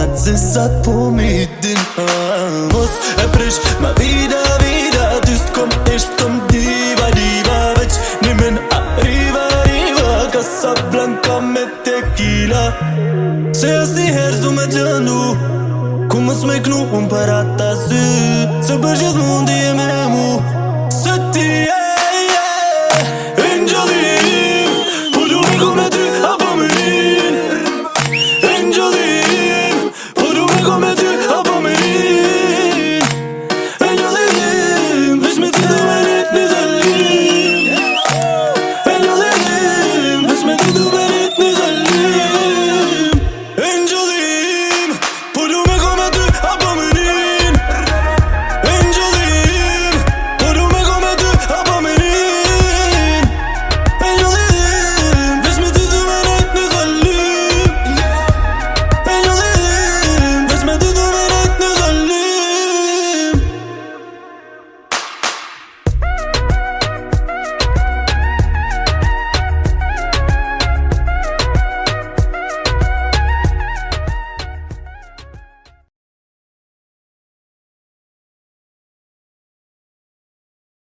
natë zësat po me din Mos e prish ma vida vida Dyst kom esh pëtëm diva diva Veç një men arriva arriva Kasa blanka me tequila Se jas një herë zu me gjëndu Ku më smeknu unë për ata Se për gjithë mundi e me mu Se ti e e e Po gjurë në kom ty apo më një